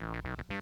It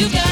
You got